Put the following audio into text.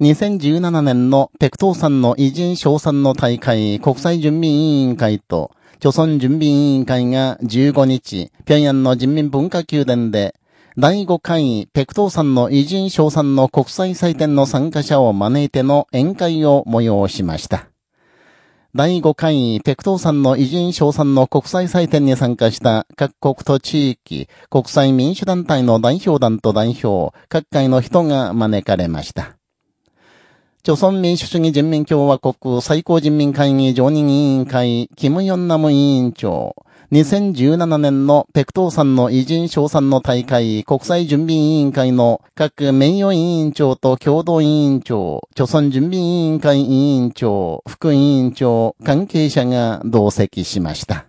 2017年の北東山の偉人賞賛の大会国際準備委員会と、朝鮮準備委員会が15日、平壌の人民文化宮殿で、第5回北東山の偉人賞賛の国際祭典の参加者を招いての宴会を催しました。第5回北東山の偉人賞賛の国際祭典に参加した各国と地域、国際民主団体の代表団と代表、各界の人が招かれました。朝鮮民主主義人民共和国最高人民会議常任委員会、キム・ヨンナム委員長、2017年の北東山の偉人賞賛の大会国際準備委員会の各名誉委員長と共同委員長、朝鮮準備委員会委員長、副委員長、関係者が同席しました。